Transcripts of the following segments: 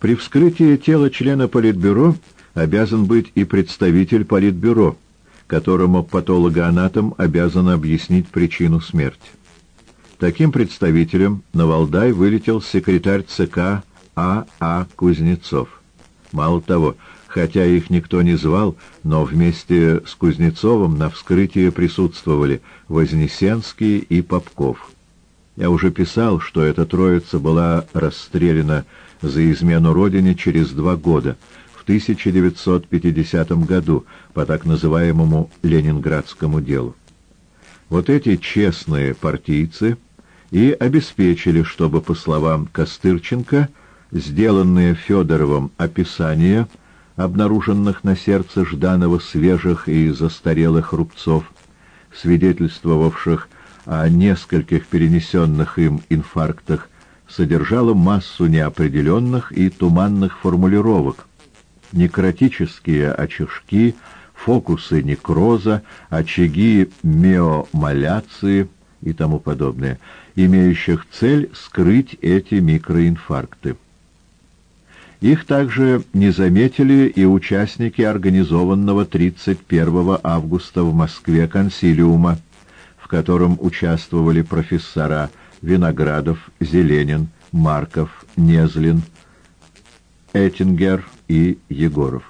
При вскрытии тела члена Политбюро обязан быть и представитель Политбюро, которому патологоанатом обязан объяснить причину смерти. Таким представителем на Валдай вылетел секретарь ЦК А. А. Кузнецов. Мало того, хотя их никто не звал, но вместе с Кузнецовым на вскрытии присутствовали Вознесенский и Попков. Я уже писал, что эта троица была расстреляна за измену родине через два года, в 1950 году, по так называемому Ленинградскому делу. Вот эти честные партийцы и обеспечили, чтобы, по словам Костырченко, сделанные Федоровым описания обнаруженных на сердце Жданова свежих и застарелых рубцов, свидетельствовавших о нескольких перенесенных им инфарктах, содержала массу неопределенных и туманных формулировок, некротические очишки, фокусы некроза, очаги миомаляции и тому подобное, имеющих цель скрыть эти микроинфаркты. Их также не заметили и участники организованного 31 августа в Москве консилиума, в котором участвовали профессора Виноградов, Зеленин, Марков, Незлин, Эттингер и Егоров.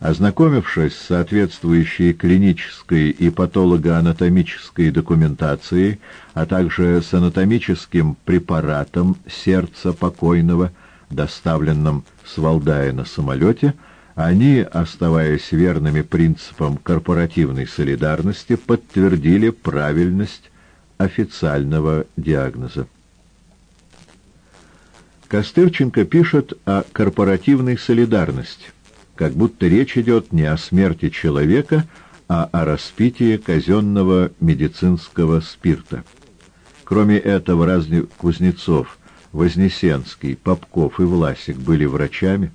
Ознакомившись с соответствующей клинической и патологоанатомической документацией, а также с анатомическим препаратом сердца покойного, доставленным с Валдая на самолете, они, оставаясь верными принципам корпоративной солидарности, подтвердили правильность официального диагноза. Костырченко пишет о корпоративной солидарности, как будто речь идет не о смерти человека, а о распитии казенного медицинского спирта. Кроме этого, разве Кузнецов, Вознесенский, Попков и Власик были врачами?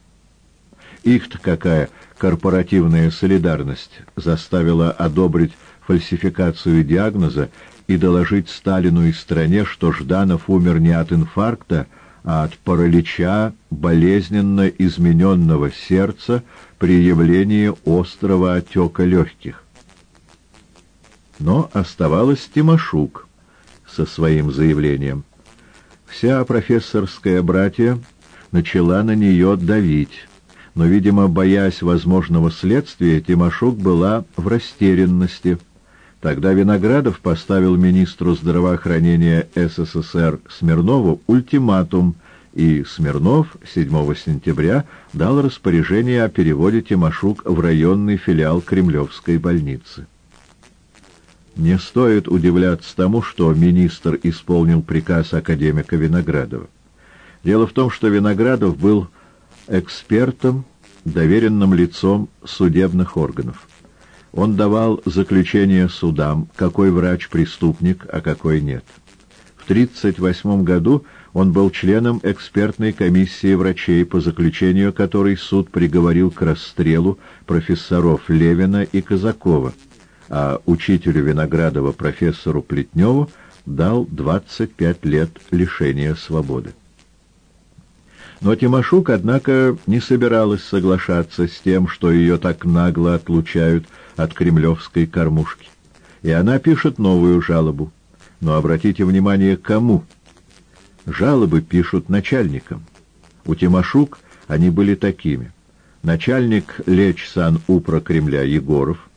Их-то какая корпоративная солидарность заставила одобрить фальсификацию диагноза и доложить Сталину и стране, что Жданов умер не от инфаркта, а от паралича болезненно измененного сердца при явлении острого отека легких. Но оставалась Тимошук со своим заявлением. Вся профессорская братья начала на нее давить, но, видимо, боясь возможного следствия, Тимошук была в растерянности – Тогда Виноградов поставил министру здравоохранения СССР Смирнову ультиматум, и Смирнов 7 сентября дал распоряжение о переводе Тимошук в районный филиал Кремлевской больницы. Не стоит удивляться тому, что министр исполнил приказ академика Виноградова. Дело в том, что Виноградов был экспертом, доверенным лицом судебных органов. Он давал заключение судам, какой врач преступник, а какой нет. В 1938 году он был членом экспертной комиссии врачей, по заключению которой суд приговорил к расстрелу профессоров Левина и Казакова, а учителю Виноградова профессору Плетневу дал 25 лет лишения свободы. Но Тимошук, однако, не собиралась соглашаться с тем, что ее так нагло отлучают от кремлевской кормушки. И она пишет новую жалобу. Но обратите внимание, кому? Жалобы пишут начальникам. У Тимошук они были такими. Начальник Леч Сан-Упра Кремля Егоров,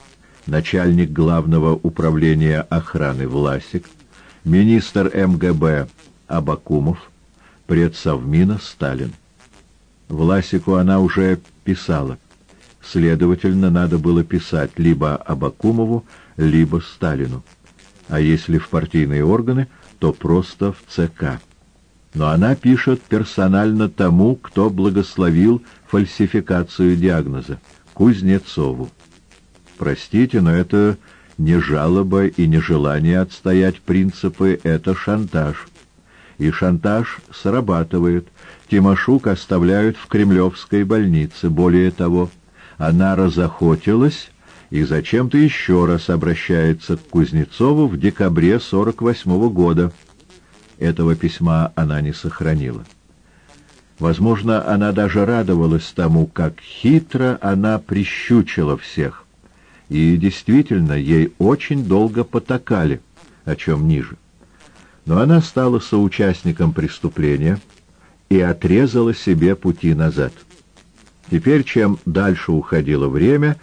начальник Главного управления охраны Власик, министр МГБ Абакумов, предсовмина Сталин. Власику она уже писала. Следовательно, надо было писать либо Абакумову, либо Сталину. А если в партийные органы, то просто в ЦК. Но она пишет персонально тому, кто благословил фальсификацию диагноза — Кузнецову. Простите, но это не жалоба и не желание отстоять принципы, это шантаж и шантаж срабатывает. Тимошук оставляют в кремлевской больнице. Более того, она разохотилась и зачем-то еще раз обращается к Кузнецову в декабре 48 -го года. Этого письма она не сохранила. Возможно, она даже радовалась тому, как хитро она прищучила всех. И действительно, ей очень долго потакали, о чем ниже. Но она стала соучастником преступления и отрезала себе пути назад. Теперь, чем дальше уходило время,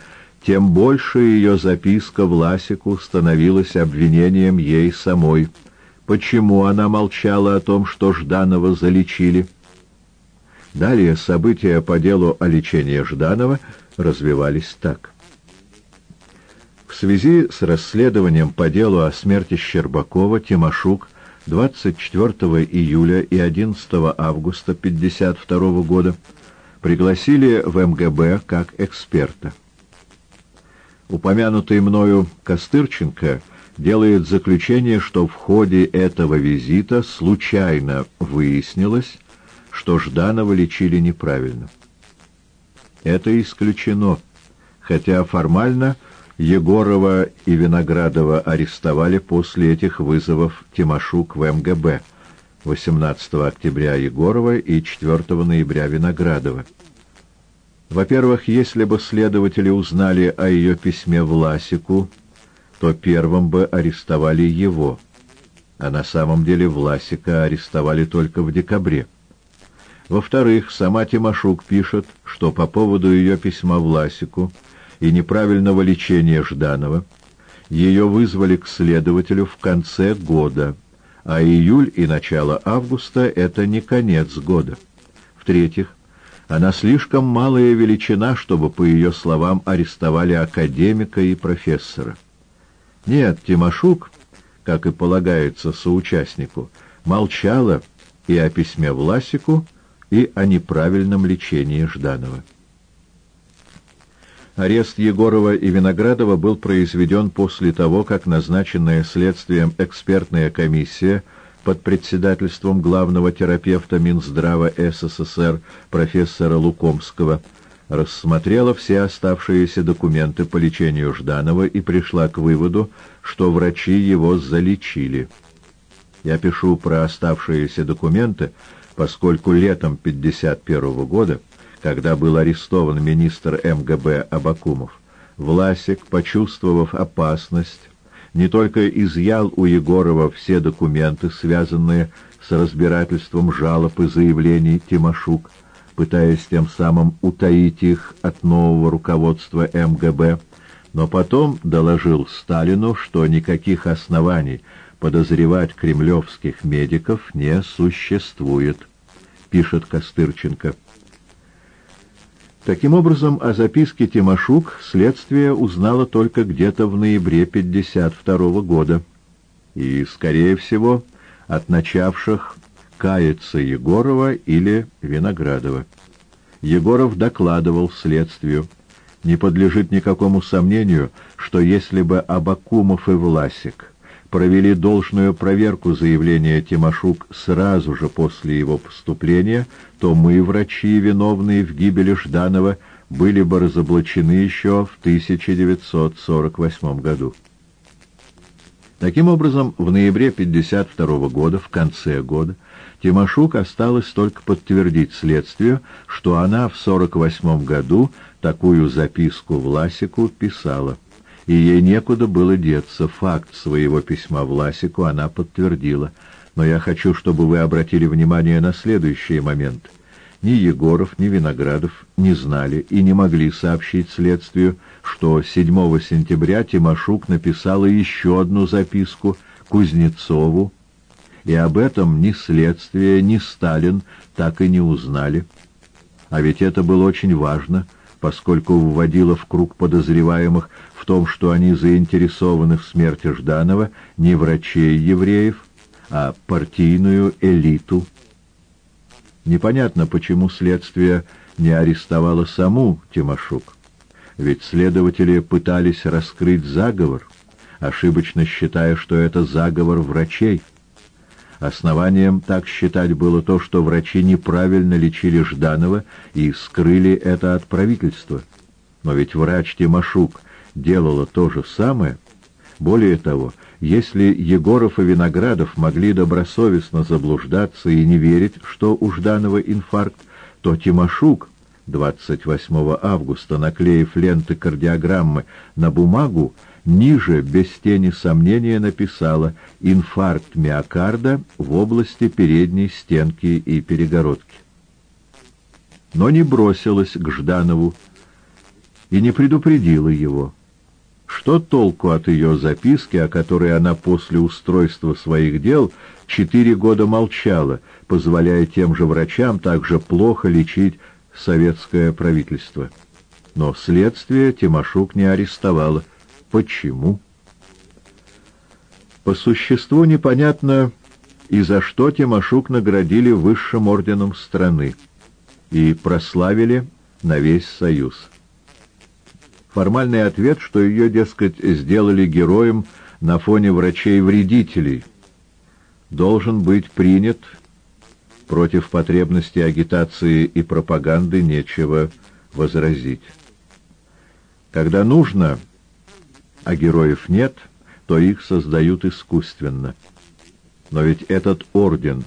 тем больше ее записка Власику становилась обвинением ей самой. Почему она молчала о том, что Жданова залечили? Далее события по делу о лечении Жданова развивались так. В связи с расследованием по делу о смерти Щербакова Тимошук 24 июля и 11 августа 1952 года пригласили в МГБ как эксперта. Упомянутый мною Костырченко делает заключение, что в ходе этого визита случайно выяснилось, что Жданова лечили неправильно. Это исключено, хотя формально Егорова и Виноградова арестовали после этих вызовов Тимошук в МГБ 18 октября Егорова и 4 ноября Виноградова. Во-первых, если бы следователи узнали о ее письме Власику, то первым бы арестовали его, а на самом деле Власика арестовали только в декабре. Во-вторых, сама Тимошук пишет, что по поводу ее письма Власику и неправильного лечения Жданова ее вызвали к следователю в конце года, а июль и начало августа — это не конец года. В-третьих, она слишком малая величина, чтобы, по ее словам, арестовали академика и профессора. Нет, Тимошук, как и полагается соучастнику, молчала и о письме Власику, и о неправильном лечении Жданова. Арест Егорова и Виноградова был произведен после того, как назначенная следствием экспертная комиссия под председательством главного терапевта Минздрава СССР профессора Лукомского рассмотрела все оставшиеся документы по лечению Жданова и пришла к выводу, что врачи его залечили. Я пишу про оставшиеся документы, поскольку летом 1951 года, когда был арестован министр МГБ Абакумов, Власик, почувствовав опасность, не только изъял у Егорова все документы, связанные с разбирательством жалоб и заявлений Тимошук, пытаясь тем самым утаить их от нового руководства МГБ, но потом доложил Сталину, что никаких оснований подозревать кремлевских медиков не существует, пишет Костырченко. Таким образом, о записке Тимошук следствие узнало только где-то в ноябре 1952 года, и, скорее всего, от начавших каяться Егорова или Виноградова. Егоров докладывал следствию. Не подлежит никакому сомнению, что если бы Абакумов и Власик провели должную проверку заявления Тимошук сразу же после его поступления, то мы, врачи, виновные в гибели Жданова, были бы разоблачены еще в 1948 году. Таким образом, в ноябре 1952 года, в конце года, Тимошук осталось только подтвердить следствию, что она в 1948 году такую записку Власику писала и ей некуда было деться. Факт своего письма Власику она подтвердила. Но я хочу, чтобы вы обратили внимание на следующий момент. Ни Егоров, ни Виноградов не знали и не могли сообщить следствию, что 7 сентября Тимошук написала еще одну записку Кузнецову, и об этом ни следствие, ни Сталин так и не узнали. А ведь это было очень важно, поскольку вводило в круг подозреваемых том, что они заинтересованы в смерти Жданова не врачей-евреев, а партийную элиту. Непонятно, почему следствие не арестовало саму Тимошук. Ведь следователи пытались раскрыть заговор, ошибочно считая, что это заговор врачей. Основанием так считать было то, что врачи неправильно лечили Жданова и скрыли это от правительства. Но ведь врач Тимошук делала то же самое, более того, если Егоров и Виноградов могли добросовестно заблуждаться и не верить, что у Жданова инфаркт, что Тимошук 28 августа, наклеив ленты кардиограммы на бумагу, ниже, без тени сомнения, написала «инфаркт миокарда в области передней стенки и перегородки». Но не бросилась к Жданову и не предупредила его. Что толку от ее записки, о которой она после устройства своих дел четыре года молчала, позволяя тем же врачам также плохо лечить советское правительство? Но следствие Тимошук не арестовало. Почему? По существу непонятно, и за что Тимошук наградили высшим орденом страны и прославили на весь Союз. Формальный ответ, что ее, дескать, сделали героем на фоне врачей-вредителей, должен быть принят. Против потребности агитации и пропаганды нечего возразить. Когда нужно, а героев нет, то их создают искусственно. Но ведь этот орден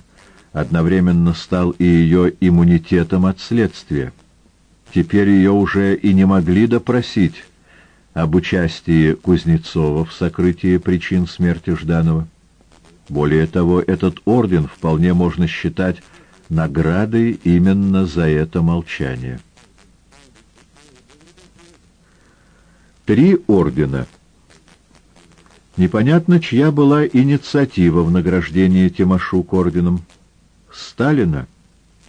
одновременно стал и ее иммунитетом от следствия. Теперь ее уже и не могли допросить об участии Кузнецова в сокрытии причин смерти Жданова. Более того, этот орден вполне можно считать наградой именно за это молчание. Три ордена. Непонятно, чья была инициатива в награждении Тимошук орденом. Сталина?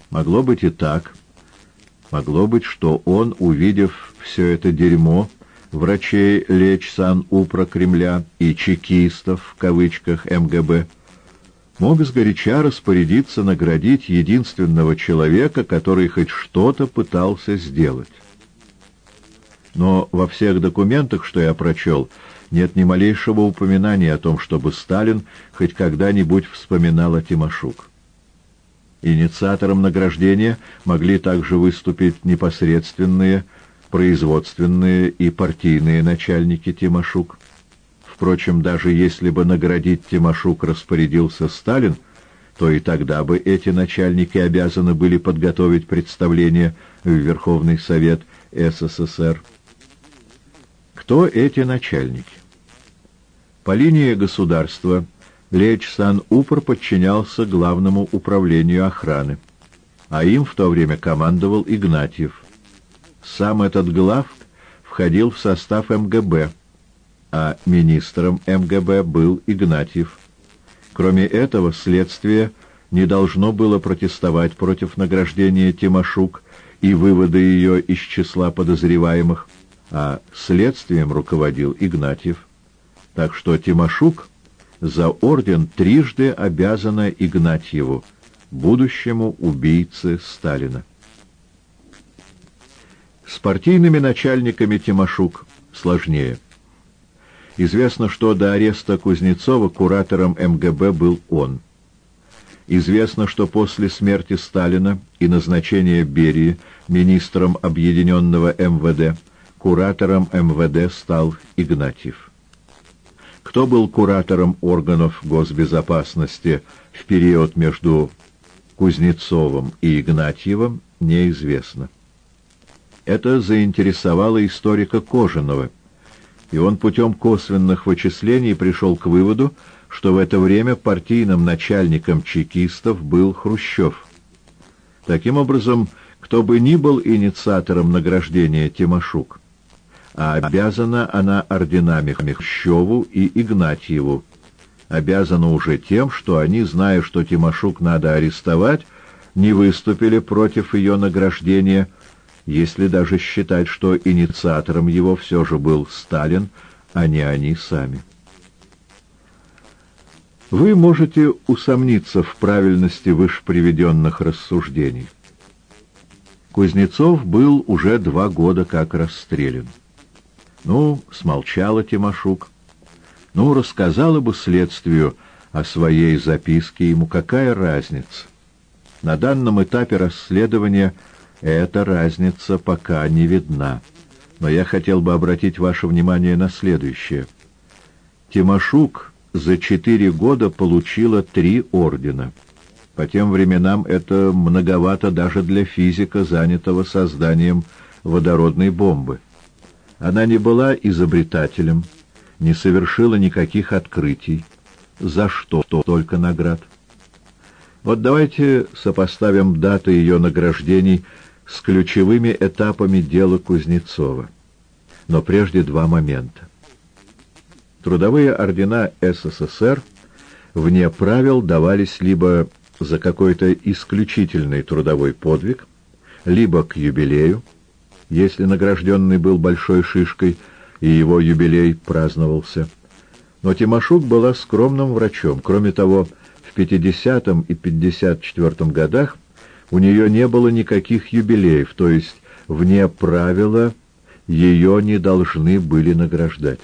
Могло быть и так. Могло быть, что он, увидев все это дерьмо, врачей Лечь Сан-Упра Кремля и чекистов, в кавычках, МГБ, мог сгоряча распорядиться наградить единственного человека, который хоть что-то пытался сделать. Но во всех документах, что я прочел, нет ни малейшего упоминания о том, чтобы Сталин хоть когда-нибудь вспоминал о Тимошук. Инициатором награждения могли также выступить непосредственные производственные и партийные начальники Тимошук. Впрочем, даже если бы наградить Тимошук распорядился Сталин, то и тогда бы эти начальники обязаны были подготовить представление в Верховный Совет СССР. Кто эти начальники? По линии государства – Леч Сан-Упр подчинялся главному управлению охраны, а им в то время командовал Игнатьев. Сам этот глав входил в состав МГБ, а министром МГБ был Игнатьев. Кроме этого, следствие не должно было протестовать против награждения Тимошук и вывода ее из числа подозреваемых, а следствием руководил Игнатьев. Так что Тимошук за орден трижды обязана Игнатьеву, будущему убийце Сталина. С партийными начальниками Тимошук сложнее. Известно, что до ареста Кузнецова куратором МГБ был он. Известно, что после смерти Сталина и назначения Берии министром объединенного МВД куратором МВД стал Игнатьев. Кто был куратором органов госбезопасности в период между Кузнецовым и Игнатьевым, неизвестно. Это заинтересовало историка Кожаного, и он путем косвенных вычислений пришел к выводу, что в это время партийным начальником чекистов был Хрущев. Таким образом, кто бы ни был инициатором награждения Тимошук, а обязана она орденами Хрущеву и Игнатьеву. Обязана уже тем, что они, зная, что Тимошук надо арестовать, не выступили против ее награждения, если даже считать, что инициатором его все же был Сталин, а не они сами. Вы можете усомниться в правильности вышеприведенных рассуждений. Кузнецов был уже два года как расстрелян. Ну, смолчала Тимошук. Ну, рассказала бы следствию о своей записке, ему какая разница? На данном этапе расследования эта разница пока не видна. Но я хотел бы обратить ваше внимание на следующее. Тимошук за четыре года получила три ордена. По тем временам это многовато даже для физика, занятого созданием водородной бомбы. Она не была изобретателем, не совершила никаких открытий. За что только наград? Вот давайте сопоставим даты ее награждений с ключевыми этапами дела Кузнецова. Но прежде два момента. Трудовые ордена СССР вне правил давались либо за какой-то исключительный трудовой подвиг, либо к юбилею, если награжденный был большой шишкой, и его юбилей праздновался. Но Тимошук была скромным врачом. Кроме того, в 50 и 54 годах у нее не было никаких юбилеев, то есть вне правила ее не должны были награждать.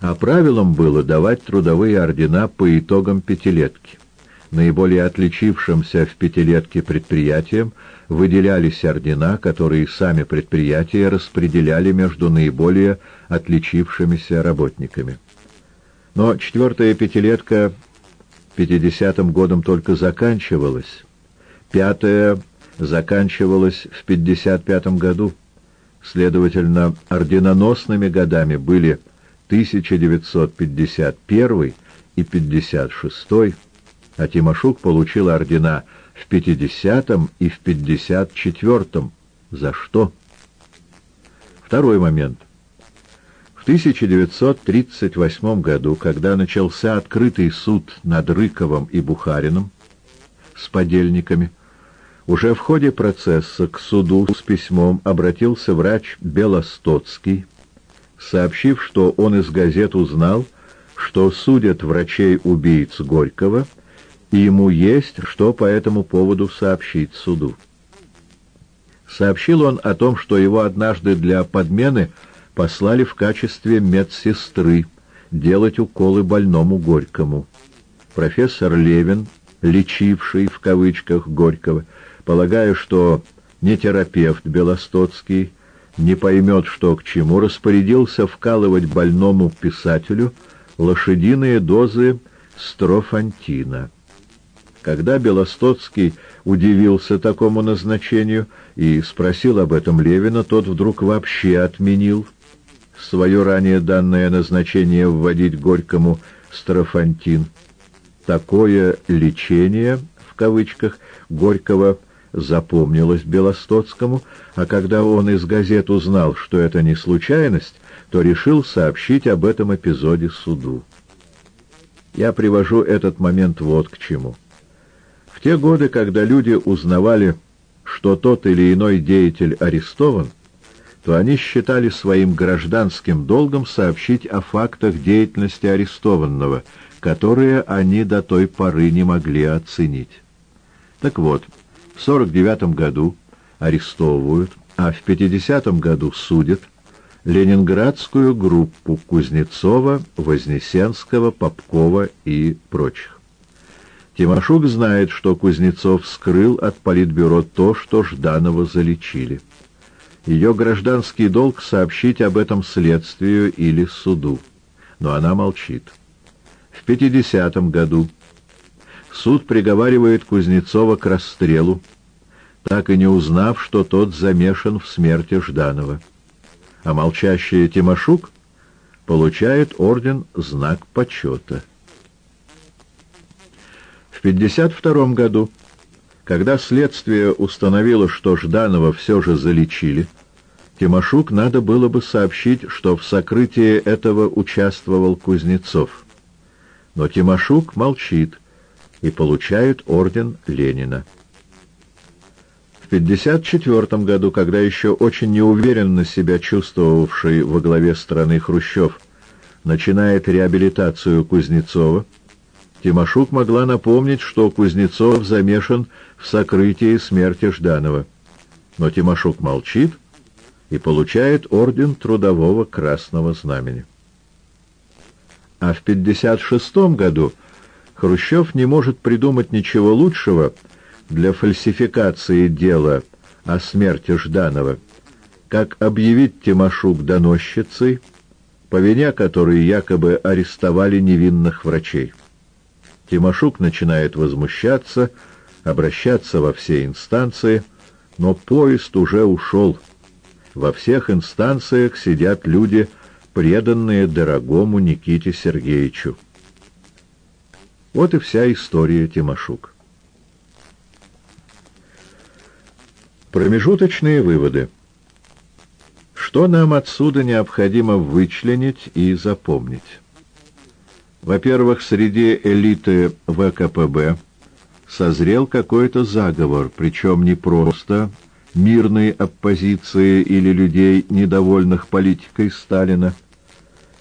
А правилом было давать трудовые ордена по итогам пятилетки. Наиболее отличившимся в пятилетке предприятиям выделялись ордена, которые сами предприятия распределяли между наиболее отличившимися работниками. Но четвертая пятилетка 50-м годом только заканчивалась, пятая заканчивалась в 55-м году. Следовательно, орденоносными годами были 1951 и 56, а Тимошук получил ордена в 50 и в 54 За что? Второй момент. В 1938 году, когда начался открытый суд над Рыковым и Бухариным с подельниками, уже в ходе процесса к суду с письмом обратился врач Белостоцкий, сообщив, что он из газет узнал, что судят врачей-убийц Горького, и ему есть, что по этому поводу сообщить суду. Сообщил он о том, что его однажды для подмены послали в качестве медсестры делать уколы больному Горькому. Профессор Левин, лечивший в кавычках Горького, полагая, что не терапевт Белостоцкий, не поймет, что к чему, распорядился вкалывать больному писателю лошадиные дозы строфантина. Когда Белостоцкий удивился такому назначению и спросил об этом Левина, тот вдруг вообще отменил свое ранее данное назначение вводить Горькому строфантин. Такое «лечение» в кавычках Горького – запомнилось Белостоцкому, а когда он из газет узнал, что это не случайность, то решил сообщить об этом эпизоде суду. Я привожу этот момент вот к чему. Те годы, когда люди узнавали, что тот или иной деятель арестован, то они считали своим гражданским долгом сообщить о фактах деятельности арестованного, которые они до той поры не могли оценить. Так вот, в 49 году арестовывают, а в 50 году судят ленинградскую группу Кузнецова, Вознесенского, Попкова и прочих. Тимошук знает, что Кузнецов скрыл от Политбюро то, что Жданова залечили. Ее гражданский долг сообщить об этом следствию или суду, но она молчит. В 50 году суд приговаривает Кузнецова к расстрелу, так и не узнав, что тот замешан в смерти Жданова. А молчащий Тимошук получает орден «Знак почета». В 1952 году, когда следствие установило, что Жданова все же залечили, Тимошук надо было бы сообщить, что в сокрытии этого участвовал Кузнецов. Но Тимошук молчит, и получают орден Ленина. В 1954 году, когда еще очень неуверенно себя чувствовавший во главе страны Хрущев начинает реабилитацию Кузнецова, Тимошук могла напомнить, что Кузнецов замешан в сокрытии смерти Жданова. Но Тимошук молчит и получает орден Трудового Красного Знамени. А в 1956 году Хрущев не может придумать ничего лучшего для фальсификации дела о смерти Жданова, как объявить Тимошук доносчицей, по вине которой якобы арестовали невинных врачей. Тимошук начинает возмущаться, обращаться во все инстанции, но поезд уже ушел. Во всех инстанциях сидят люди, преданные дорогому Никите Сергеевичу. Вот и вся история Тимошук. Промежуточные выводы. Что нам отсюда необходимо вычленить и запомнить? Во-первых, среди элиты ВКПБ созрел какой-то заговор, причем не просто мирной оппозиции или людей, недовольных политикой Сталина,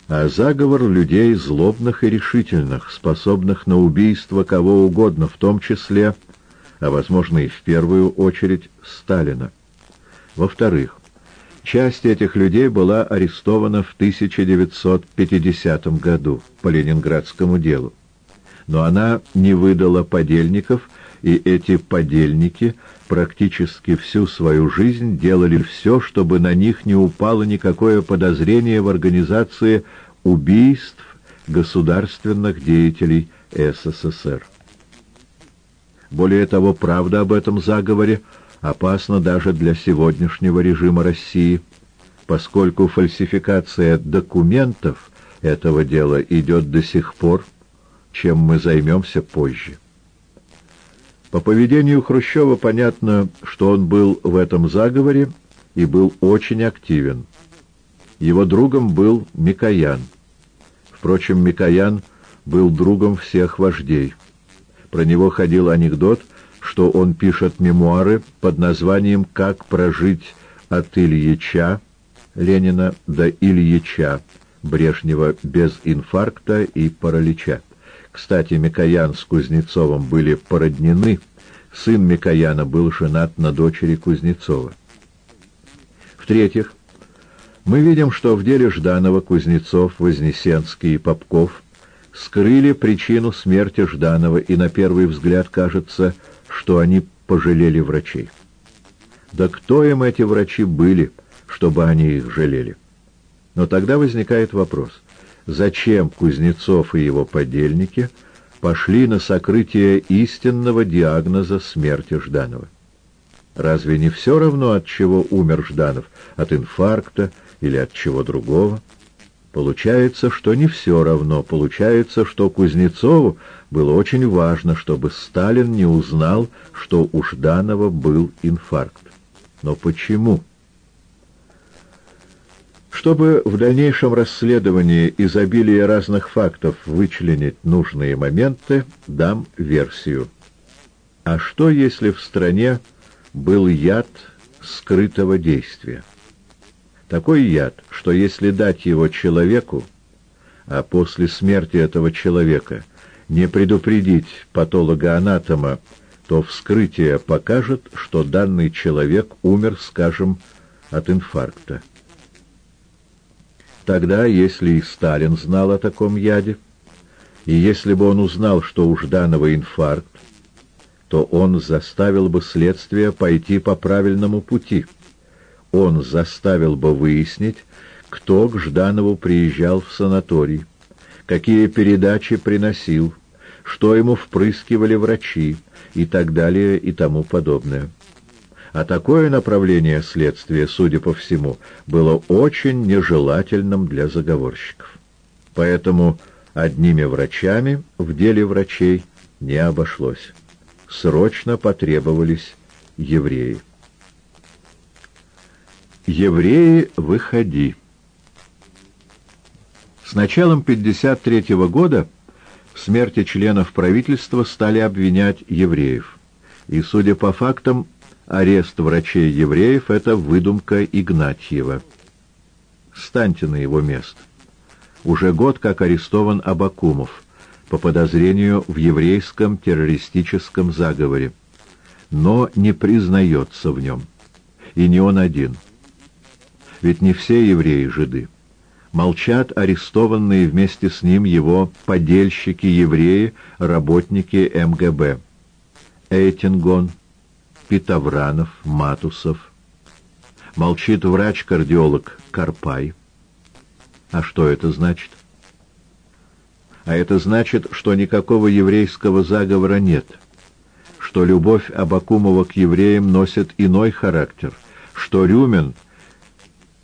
а заговор людей злобных и решительных, способных на убийство кого угодно, в том числе, а возможно и в первую очередь, Сталина. Во-вторых, часть этих людей была арестована в 1950 году по ленинградскому делу, но она не выдала подельников, и эти подельники практически всю свою жизнь делали все, чтобы на них не упало никакое подозрение в организации убийств государственных деятелей СССР. Более того, правда об этом заговоре опасна даже для сегодняшнего режима России, поскольку фальсификация документов этого дела идет до сих пор, чем мы займемся позже. По поведению Хрущева понятно, что он был в этом заговоре и был очень активен. Его другом был Микоян. Впрочем, Микоян был другом всех вождей. Про него ходил анекдот, что он пишет мемуары под названием «Как прожить от Ильича» Ленина до Ильича Брежнева без инфаркта и паралича. Кстати, Микоян с Кузнецовым были породнены. Сын Микояна был женат на дочери Кузнецова. В-третьих, мы видим, что в деле Жданова, Кузнецов, Вознесенский и Попков скрыли причину смерти Жданова, и на первый взгляд кажется, что они пожалели врачей. Да кто им эти врачи были, чтобы они их жалели? Но тогда возникает вопрос, зачем Кузнецов и его подельники пошли на сокрытие истинного диагноза смерти Жданова? Разве не все равно, от чего умер Жданов? От инфаркта, или от чего другого. Получается, что не все равно. Получается, что Кузнецову было очень важно, чтобы Сталин не узнал, что у Жданова был инфаркт. Но почему? Чтобы в дальнейшем расследовании изобилия разных фактов вычленить нужные моменты, дам версию. А что, если в стране был яд скрытого действия? Такой яд, что если дать его человеку, а после смерти этого человека не предупредить патолога-анатома, то вскрытие покажет, что данный человек умер, скажем, от инфаркта. Тогда, если и Сталин знал о таком яде, и если бы он узнал, что у Жданова инфаркт, то он заставил бы следствие пойти по правильному пути — он заставил бы выяснить, кто к Жданову приезжал в санаторий, какие передачи приносил, что ему впрыскивали врачи и так далее и тому подобное. А такое направление следствия, судя по всему, было очень нежелательным для заговорщиков. Поэтому одними врачами в деле врачей не обошлось. Срочно потребовались евреи. «Евреи, выходи!» С началом 1953 года в смерти членов правительства стали обвинять евреев. И, судя по фактам, арест врачей-евреев — это выдумка Игнатьева. Станьте на его место. Уже год как арестован Абакумов по подозрению в еврейском террористическом заговоре, но не признается в нем. И не он один — ведь не все евреи жиды. Молчат арестованные вместе с ним его подельщики-евреи, работники МГБ. Эйтингон, Питавранов, Матусов. Молчит врач-кардиолог Карпай. А что это значит? А это значит, что никакого еврейского заговора нет, что любовь Абакумова к евреям носит иной характер, что Рюмин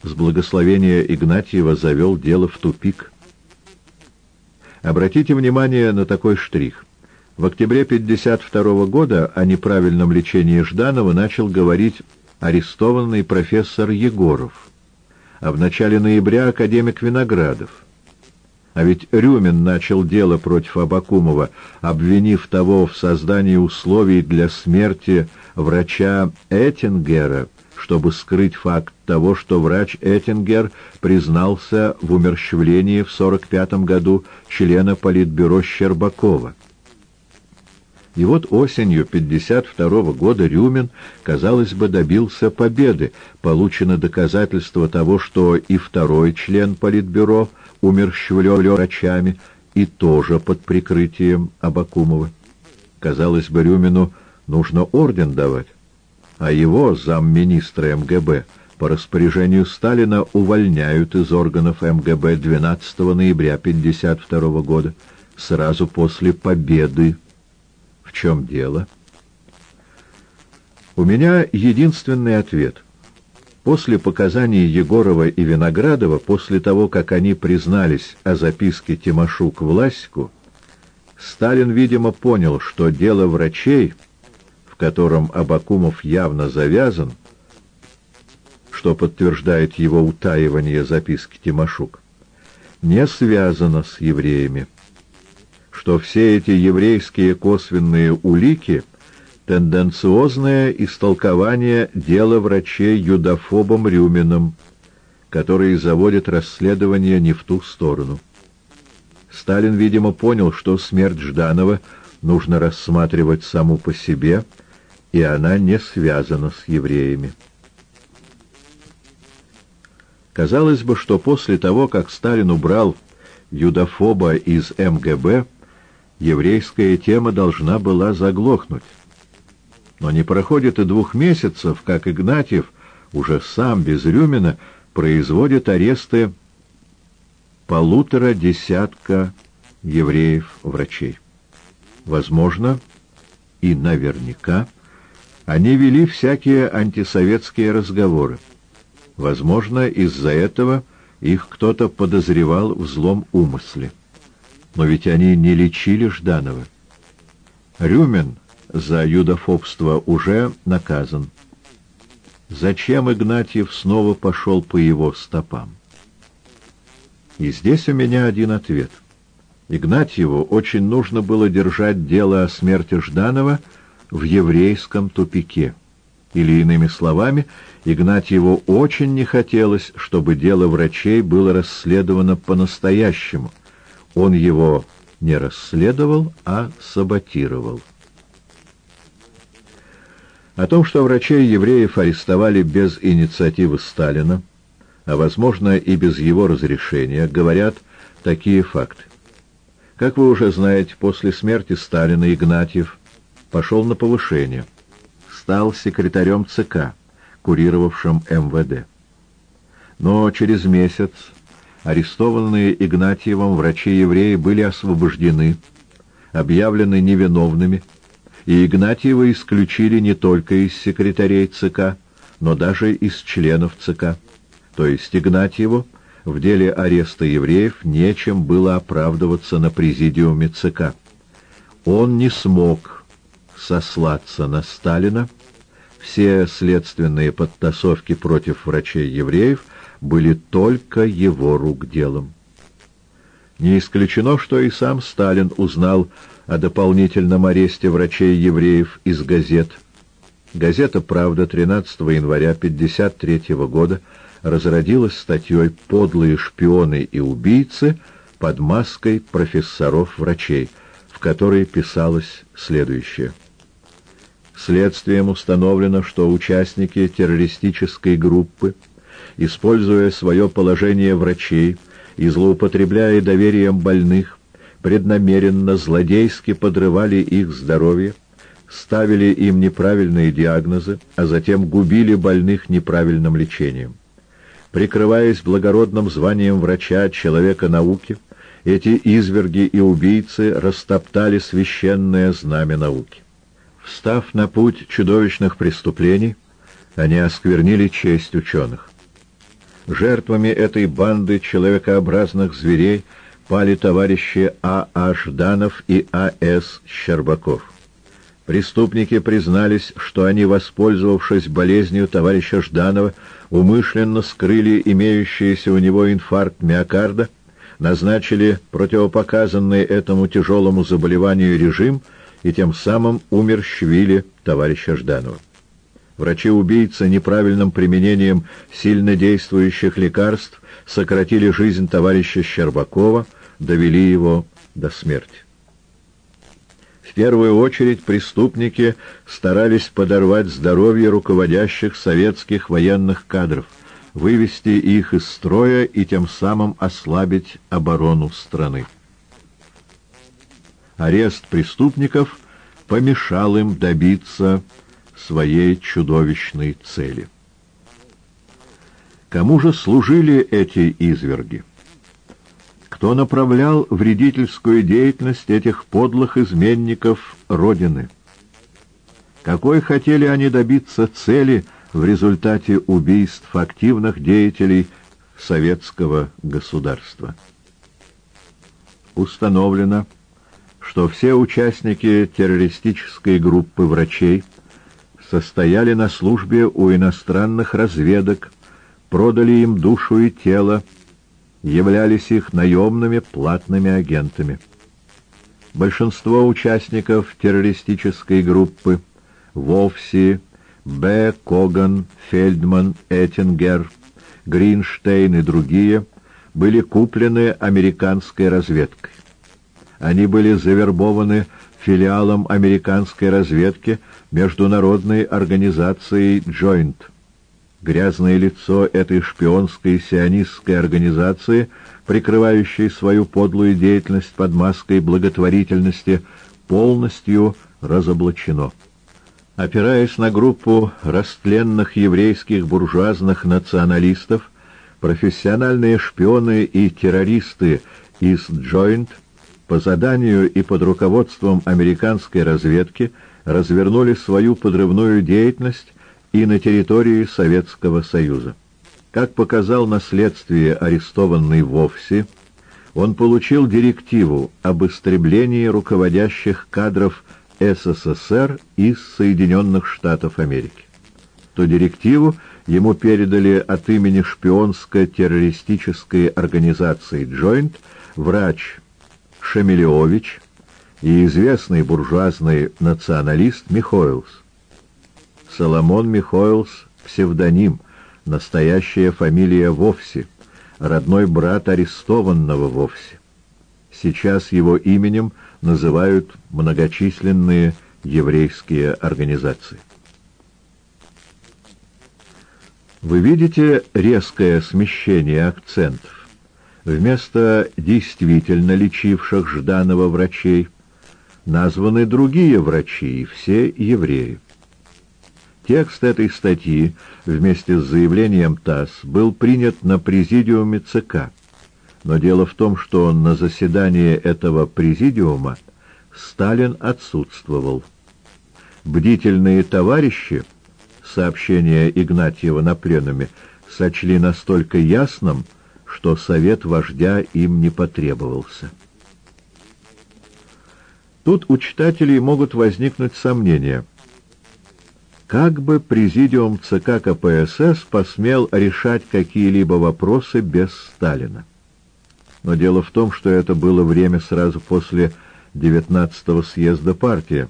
с благословения Игнатьева завел дело в тупик. Обратите внимание на такой штрих. В октябре 1952 года о неправильном лечении Жданова начал говорить арестованный профессор Егоров, а в начале ноября академик Виноградов. А ведь Рюмин начал дело против Абакумова, обвинив того в создании условий для смерти врача Эттингера, чтобы скрыть факт того, что врач Эттингер признался в умерщвлении в 1945 году члена Политбюро Щербакова. И вот осенью 52 года Рюмин, казалось бы, добился победы. Получено доказательство того, что и второй член Политбюро умерщвлен врачами, и тоже под прикрытием Абакумова. Казалось бы, Рюмину нужно орден давать, а его, замминистра МГБ, по распоряжению Сталина увольняют из органов МГБ 12 ноября 1952 года, сразу после победы в чем дело? У меня единственный ответ. После показаний Егорова и Виноградова, после того, как они признались о записке Тимошук Влаську, Сталин, видимо, понял, что дело врачей, в котором Абакумов явно завязан, что подтверждает его утаивание записки Тимошук, не связано с евреями что все эти еврейские косвенные улики — тенденциозное истолкование дела врачей юдофобом Рюмином, который заводит расследование не в ту сторону. Сталин, видимо, понял, что смерть Жданова нужно рассматривать саму по себе, и она не связана с евреями. Казалось бы, что после того, как Сталин убрал юдофоба из МГБ, еврейская тема должна была заглохнуть. Но не проходит и двух месяцев, как Игнатьев, уже сам без Рюмина, производит аресты полутора десятка евреев-врачей. Возможно, и наверняка, они вели всякие антисоветские разговоры. Возможно, из-за этого их кто-то подозревал в злом умысле. Но ведь они не лечили Жданова. Рюмин за юдофобство уже наказан. Зачем Игнатьев снова пошел по его стопам? И здесь у меня один ответ. Игнатьеву очень нужно было держать дело о смерти Жданова в еврейском тупике. Или, иными словами, Игнатьеву очень не хотелось, чтобы дело врачей было расследовано по-настоящему — он его не расследовал, а саботировал. О том, что врачей евреев арестовали без инициативы Сталина, а, возможно, и без его разрешения, говорят такие факты. Как вы уже знаете, после смерти Сталина Игнатьев пошел на повышение, стал секретарем ЦК, курировавшим МВД. Но через месяц арестованные Игнатьевым врачи-евреи были освобождены, объявлены невиновными, и Игнатьева исключили не только из секретарей ЦК, но даже из членов ЦК. То есть Игнатьеву в деле ареста евреев нечем было оправдываться на президиуме ЦК. Он не смог сослаться на Сталина, все следственные подтасовки против врачей-евреев – были только его рук делом. Не исключено, что и сам Сталин узнал о дополнительном аресте врачей-евреев из газет. Газета «Правда» 13 января 1953 года разродилась статьей «Подлые шпионы и убийцы» под маской профессоров-врачей, в которой писалось следующее. Следствием установлено, что участники террористической группы используя свое положение врачей и злоупотребляя доверием больных, преднамеренно злодейски подрывали их здоровье, ставили им неправильные диагнозы, а затем губили больных неправильным лечением. Прикрываясь благородным званием врача, человека науки, эти изверги и убийцы растоптали священное знамя науки. Встав на путь чудовищных преступлений, они осквернили честь ученых. Жертвами этой банды человекообразных зверей пали товарищи А. А. Жданов и А. С. Щербаков. Преступники признались, что они, воспользовавшись болезнью товарища Жданова, умышленно скрыли имеющийся у него инфаркт миокарда, назначили противопоказанный этому тяжелому заболеванию режим и тем самым умерщвили товарища Жданова. Врачи-убийцы неправильным применением сильно действующих лекарств сократили жизнь товарища Щербакова, довели его до смерти первую очередь преступники старались подорвать здоровье руководящих советских военных кадров, вывести их из строя и тем самым ослабить оборону страны. Арест преступников помешал им добиться своей чудовищной цели. Кому же служили эти изверги? кто направлял вредительскую деятельность этих подлых изменников Родины. Какой хотели они добиться цели в результате убийств активных деятелей советского государства? Установлено, что все участники террористической группы врачей состояли на службе у иностранных разведок, продали им душу и тело, являлись их наемными платными агентами. Большинство участников террористической группы Вовси, Б. Коган, Фельдман, Эттингер, Гринштейн и другие были куплены американской разведкой. Они были завербованы филиалом американской разведки Международной организацией «Джойнт». Грязное лицо этой шпионской сионистской организации, прикрывающей свою подлую деятельность под маской благотворительности, полностью разоблачено. Опираясь на группу растленных еврейских буржуазных националистов, профессиональные шпионы и террористы из «Джойнт» по заданию и под руководством американской разведки развернули свою подрывную деятельность и на территории Советского Союза. Как показал на следствии арестованный вовсе, он получил директиву об истреблении руководящих кадров СССР из Соединенных Штатов Америки. Ту директиву ему передали от имени шпионско-террористической организации «Джойнт» врач Шемелевич и известный буржуазный националист Михоэлс. Соломон Михоэлс — псевдоним, настоящая фамилия вовсе, родной брат арестованного вовсе. Сейчас его именем называют многочисленные еврейские организации. Вы видите резкое смещение акцентов. Вместо действительно лечивших Жданова врачей названы другие врачи, все евреи. Текст этой статьи вместе с заявлением ТАСС был принят на президиуме ЦК. Но дело в том, что на заседании этого президиума Сталин отсутствовал. Бдительные товарищи, сообщение Игнатьева на пленуме, сочли настолько ясным, что совет вождя им не потребовался. Тут у читателей могут возникнуть сомнения – как бы президиум ЦК КПСС посмел решать какие-либо вопросы без Сталина? Но дело в том, что это было время сразу после 19-го съезда партии,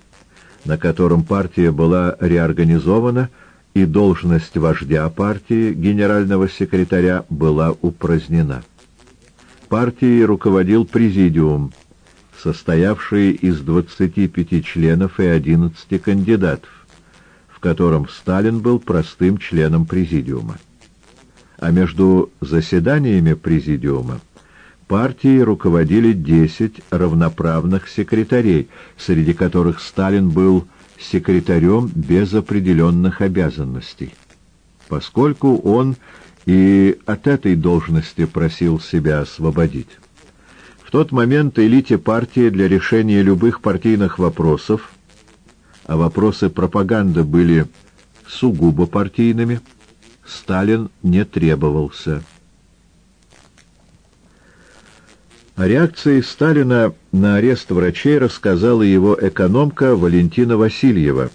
на котором партия была реорганизована, и должность вождя партии, генерального секретаря, была упразднена. Партией руководил президиум, состоявший из 25 членов и 11 кандидатов в котором Сталин был простым членом президиума. А между заседаниями президиума партией руководили 10 равноправных секретарей, среди которых Сталин был секретарем без определенных обязанностей, поскольку он и от этой должности просил себя освободить. В тот момент элите партии для решения любых партийных вопросов, а вопросы пропаганды были сугубо партийными, Сталин не требовался. О реакции Сталина на арест врачей рассказала его экономка Валентина Васильева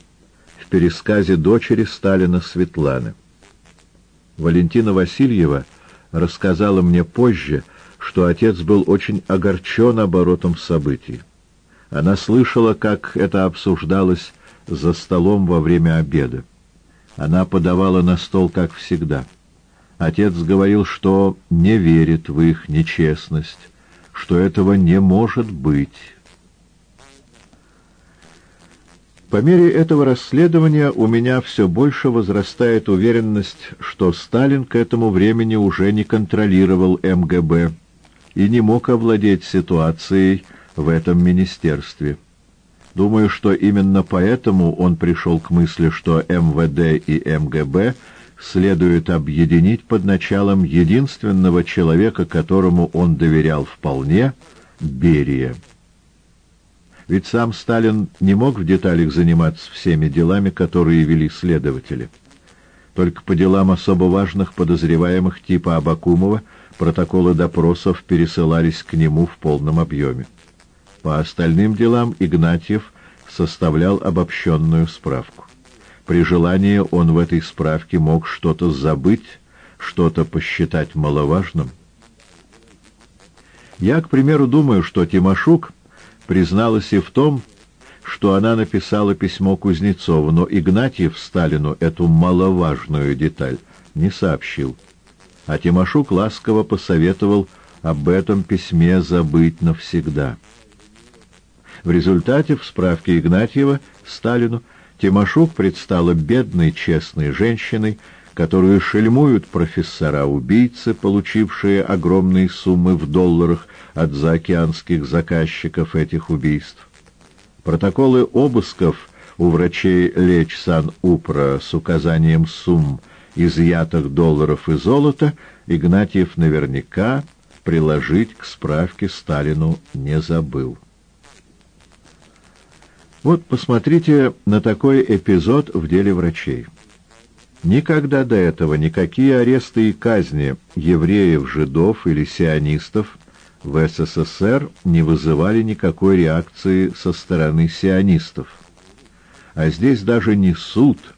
в пересказе дочери Сталина Светланы. Валентина Васильева рассказала мне позже, что отец был очень огорчен оборотом событий. Она слышала, как это обсуждалось за столом во время обеда. Она подавала на стол, как всегда. Отец говорил, что не верит в их нечестность, что этого не может быть. По мере этого расследования у меня все больше возрастает уверенность, что Сталин к этому времени уже не контролировал МГБ, и не мог овладеть ситуацией в этом министерстве. Думаю, что именно поэтому он пришел к мысли, что МВД и МГБ следует объединить под началом единственного человека, которому он доверял вполне — Берия. Ведь сам Сталин не мог в деталях заниматься всеми делами, которые вели следователи. Только по делам особо важных подозреваемых типа Абакумова — Протоколы допросов пересылались к нему в полном объеме. По остальным делам Игнатьев составлял обобщенную справку. При желании он в этой справке мог что-то забыть, что-то посчитать маловажным. Я, к примеру, думаю, что Тимошук призналась и в том, что она написала письмо Кузнецову, но Игнатьев Сталину эту маловажную деталь не сообщил а Тимошук ласково посоветовал об этом письме забыть навсегда. В результате в справке Игнатьева Сталину Тимошук предстала бедной честной женщиной, которую шельмуют профессора-убийцы, получившие огромные суммы в долларах от заокеанских заказчиков этих убийств. Протоколы обысков у врачей Леч Сан-Упра с указанием сумм изъятых долларов и золота Игнатьев наверняка приложить к справке Сталину не забыл. Вот посмотрите на такой эпизод в деле врачей. Никогда до этого никакие аресты и казни евреев, жидов или сионистов в СССР не вызывали никакой реакции со стороны сионистов. А здесь даже не суд –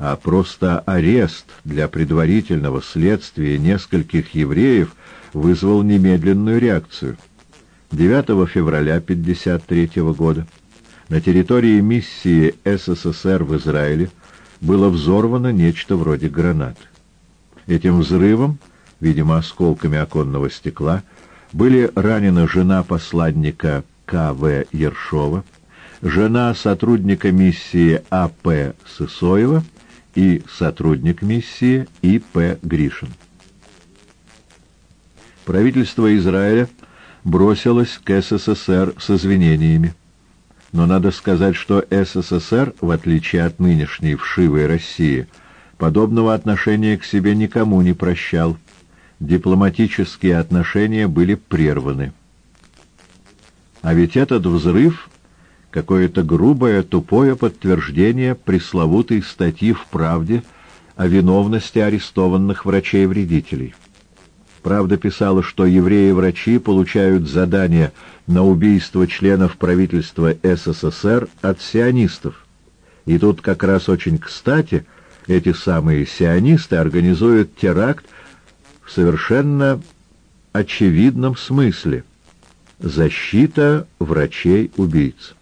а просто арест для предварительного следствия нескольких евреев вызвал немедленную реакцию. 9 февраля 1953 года на территории миссии СССР в Израиле было взорвано нечто вроде гранат. Этим взрывом, видимо, осколками оконного стекла, были ранена жена посланника К.В. Ершова, жена сотрудника миссии А.П. Сысоева и сотрудник миссии И.П. Гришин. Правительство Израиля бросилось к СССР с извинениями. Но надо сказать, что СССР, в отличие от нынешней вшивой России, подобного отношения к себе никому не прощал. Дипломатические отношения были прерваны. А ведь этот взрыв какое-то грубое, тупое подтверждение пресловутой статьи в «Правде» о виновности арестованных врачей-вредителей. Правда писала, что евреи-врачи получают задания на убийство членов правительства СССР от сионистов. И тут как раз очень кстати эти самые сионисты организуют теракт в совершенно очевидном смысле. Защита врачей-убийц.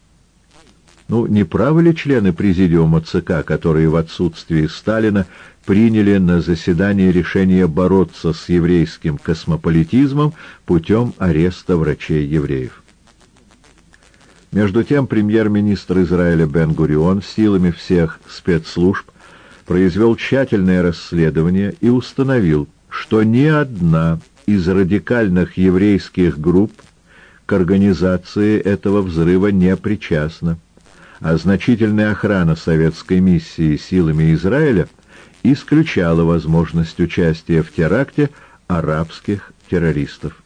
Ну, не правы ли члены президиума ЦК, которые в отсутствии Сталина приняли на заседании решение бороться с еврейским космополитизмом путем ареста врачей-евреев? Между тем премьер-министр Израиля Бен-Гурион силами всех спецслужб произвел тщательное расследование и установил, что ни одна из радикальных еврейских групп к организации этого взрыва не причастна а значительная охрана советской миссии силами Израиля исключала возможность участия в теракте арабских террористов.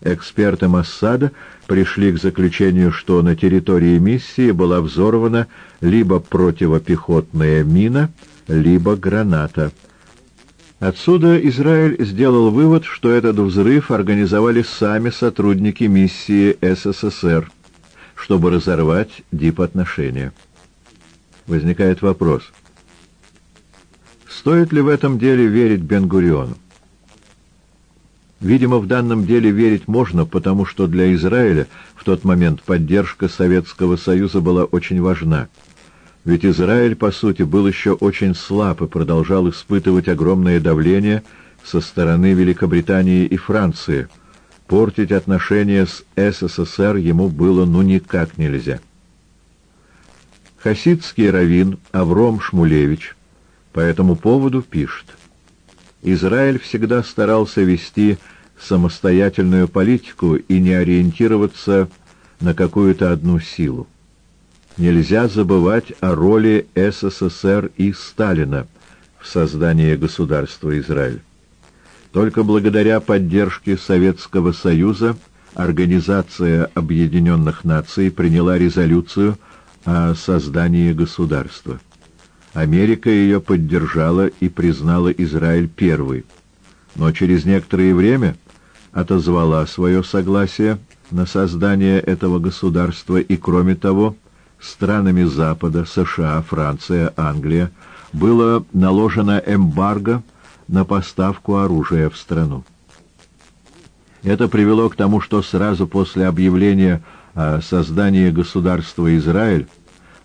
Эксперты Моссада пришли к заключению, что на территории миссии была взорвана либо противопехотная мина, либо граната. Отсюда Израиль сделал вывод, что этот взрыв организовали сами сотрудники миссии СССР, чтобы разорвать дипотношения. Возникает вопрос, стоит ли в этом деле верить Бен-Гуриону? Видимо, в данном деле верить можно, потому что для Израиля в тот момент поддержка Советского Союза была очень важна. Ведь Израиль, по сути, был еще очень слаб и продолжал испытывать огромное давление со стороны Великобритании и Франции. Портить отношения с СССР ему было ну никак нельзя. Хасидский раввин Авром Шмулевич по этому поводу пишет. Израиль всегда старался вести самостоятельную политику и не ориентироваться на какую-то одну силу. Нельзя забывать о роли СССР и Сталина в создании государства Израиль. Только благодаря поддержке Советского Союза Организация Объединенных Наций приняла резолюцию о создании государства. Америка ее поддержала и признала Израиль первой, но через некоторое время отозвала свое согласие на создание этого государства и, кроме того, странами Запада, США, Франция, Англия, было наложено эмбарго на поставку оружия в страну. Это привело к тому, что сразу после объявления о создании государства Израиль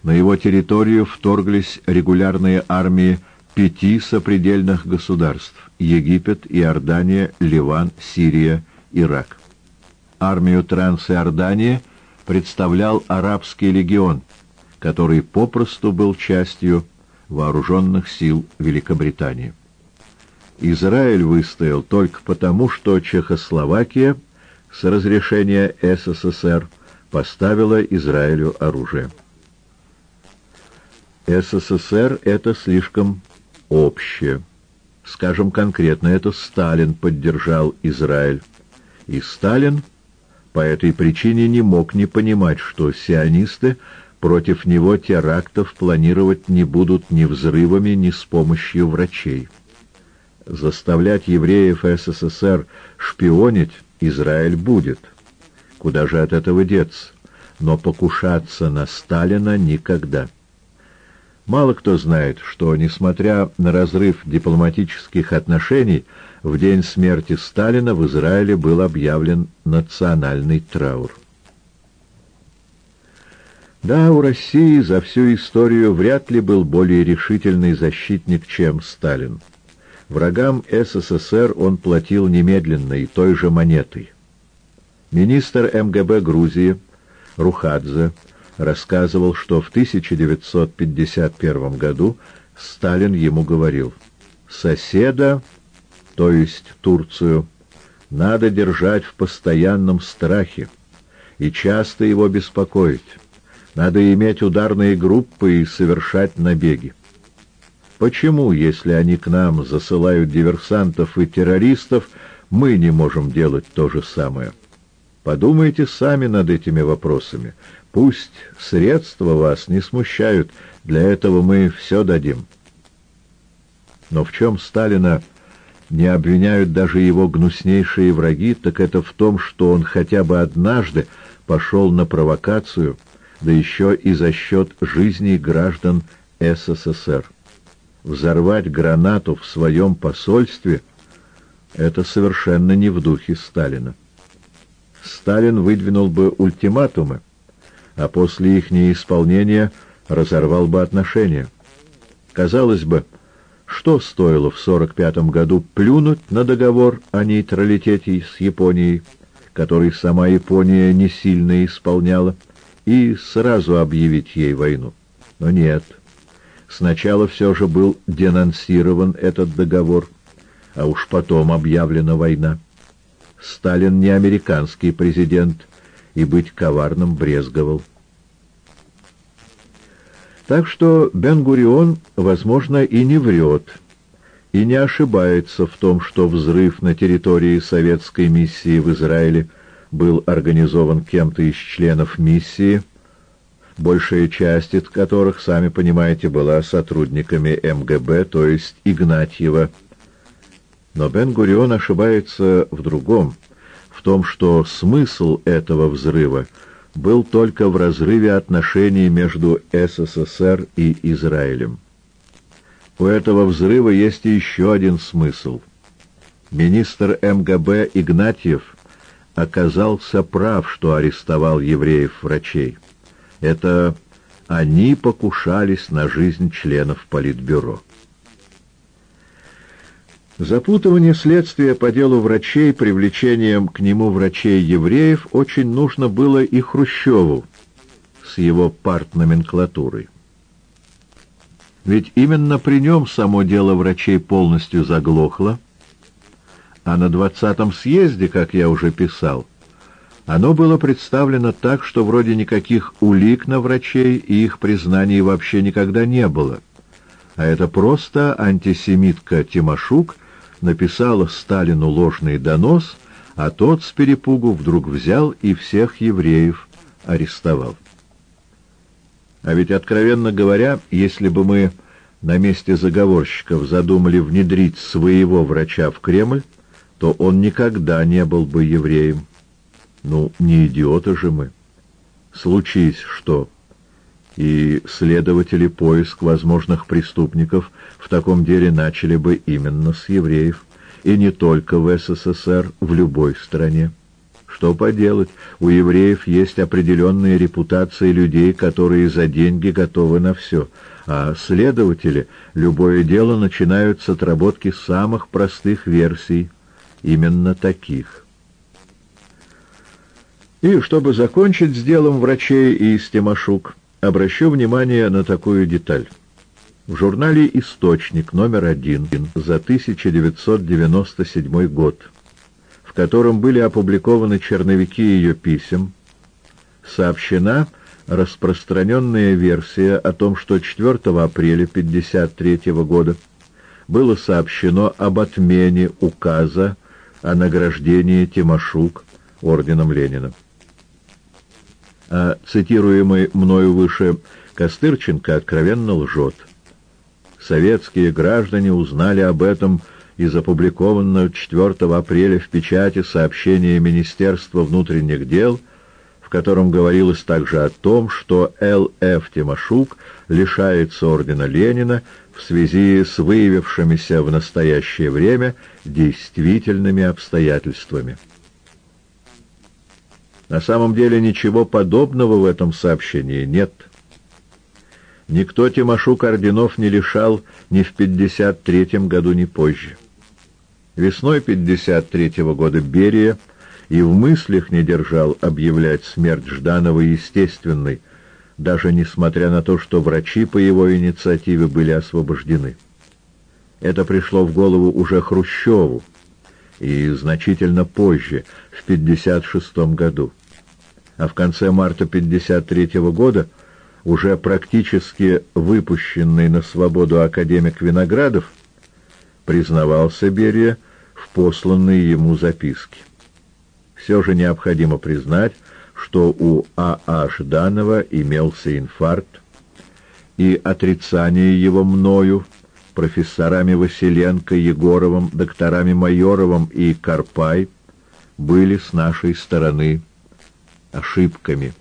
на его территорию вторглись регулярные армии пяти сопредельных государств – Египет, Иордания, Ливан, Сирия, Ирак. Армию Трансиордании представлял арабский легион, который попросту был частью вооруженных сил Великобритании. Израиль выстоял только потому, что Чехословакия с разрешения СССР поставила Израилю оружие. СССР — это слишком общее. Скажем конкретно, это Сталин поддержал Израиль. И Сталин по этой причине не мог не понимать, что сионисты против него терактов планировать не будут ни взрывами, ни с помощью врачей. Заставлять евреев СССР шпионить Израиль будет. Куда же от этого деться? Но покушаться на Сталина никогда. Мало кто знает, что, несмотря на разрыв дипломатических отношений, в день смерти Сталина в Израиле был объявлен национальный траур. Да, у России за всю историю вряд ли был более решительный защитник, чем Сталин. Врагам СССР он платил немедленно и той же монетой. Министр МГБ Грузии Рухадзе рассказывал, что в 1951 году Сталин ему говорил «Соседа, то есть Турцию, надо держать в постоянном страхе и часто его беспокоить. Надо иметь ударные группы и совершать набеги. Почему, если они к нам засылают диверсантов и террористов, мы не можем делать то же самое? Подумайте сами над этими вопросами. Пусть средства вас не смущают, для этого мы все дадим. Но в чем Сталина не обвиняют даже его гнуснейшие враги, так это в том, что он хотя бы однажды пошел на провокацию, да еще и за счет жизней граждан СССР. Взорвать гранату в своем посольстве — это совершенно не в духе Сталина. Сталин выдвинул бы ультиматумы, а после их неисполнения разорвал бы отношения. Казалось бы, что стоило в 45 году плюнуть на договор о нейтралитете с Японией, который сама Япония не сильно исполняла, и сразу объявить ей войну? Но нет. Сначала все же был денонсирован этот договор, а уж потом объявлена война. Сталин не американский президент, и быть коварным брезговал. Так что Бен-Гурион, возможно, и не врет, и не ошибается в том, что взрыв на территории советской миссии в Израиле был организован кем-то из членов миссии, большая часть из которых, сами понимаете, была сотрудниками МГБ, то есть Игнатьева. Но Бен-Гурион ошибается в другом, том, что смысл этого взрыва был только в разрыве отношений между СССР и Израилем. У этого взрыва есть еще один смысл. Министр МГБ Игнатьев оказался прав, что арестовал евреев-врачей. Это они покушались на жизнь членов Политбюро. Запутывание следствия по делу врачей привлечением к нему врачей-евреев очень нужно было и Хрущеву с его партноменклатурой. Ведь именно при нем само дело врачей полностью заглохло, а на двадцатом съезде, как я уже писал, оно было представлено так, что вроде никаких улик на врачей и их признаний вообще никогда не было. А это просто антисемитка Тимошук написала Сталину ложный донос, а тот с перепугу вдруг взял и всех евреев арестовал. А ведь, откровенно говоря, если бы мы на месте заговорщиков задумали внедрить своего врача в Кремль, то он никогда не был бы евреем. Ну, не идиоты же мы. Случись что? И следователи поиск возможных преступников в таком деле начали бы именно с евреев. И не только в СССР, в любой стране. Что поделать, у евреев есть определенные репутации людей, которые за деньги готовы на все, а следователи любое дело начинают с отработки самых простых версий, именно таких. И чтобы закончить с делом врачей и стемашук, обращу внимание на такую деталь. В журнале «Источник» номер один за 1997 год в котором были опубликованы черновики ее писем, сообщена распространенная версия о том, что 4 апреля 1953 года было сообщено об отмене указа о награждении Тимошук орденом Ленина. А цитируемый мною выше Костырченко откровенно лжет. Советские граждане узнали об этом из опубликованного 4 апреля в печати сообщения Министерства внутренних дел, в котором говорилось также о том, что Л.Ф. Тимошук лишается ордена Ленина в связи с выявившимися в настоящее время действительными обстоятельствами. На самом деле ничего подобного в этом сообщении нет. Никто Тимошук орденов не лишал ни в 53 году, ни позже. Весной 53 -го года Берия и в мыслях не держал объявлять смерть Жданова естественной, даже несмотря на то, что врачи по его инициативе были освобождены. Это пришло в голову уже Хрущеву, и значительно позже, в 56 году. А в конце марта 53 -го года уже практически выпущенный на свободу академик Виноградов признавался Берия в посланные ему записки. Все же необходимо признать, что у А.А. Жданова имелся инфаркт, и отрицание его мною, профессорами Василенко, Егоровым, докторами Майоровым и Карпай были с нашей стороны ошибками.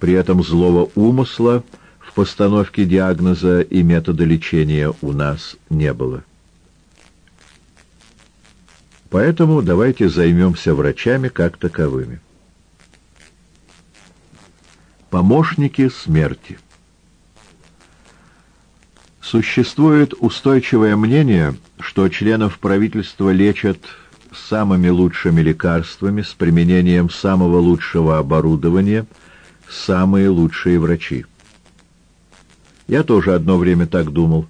При этом злого умысла в постановке диагноза и метода лечения у нас не было. Поэтому давайте займемся врачами как таковыми. Помощники смерти. Существует устойчивое мнение, что членов правительства лечат самыми лучшими лекарствами с применением самого лучшего оборудования самые лучшие врачи. Я тоже одно время так думал,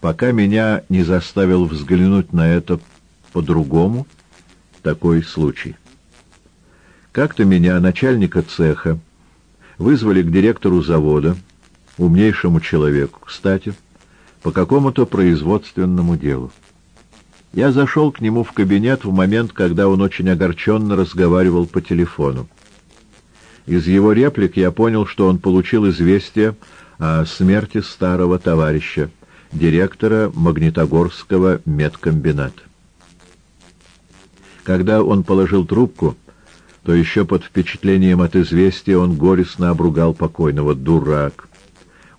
пока меня не заставил взглянуть на это по-другому такой случай. Как-то меня, начальника цеха, вызвали к директору завода, умнейшему человеку, кстати, по какому-то производственному делу. Я зашел к нему в кабинет в момент, когда он очень огорченно разговаривал по телефону. Из его реплик я понял, что он получил известие о смерти старого товарища, директора Магнитогорского медкомбината. Когда он положил трубку, то еще под впечатлением от известия он горестно обругал покойного. Дурак!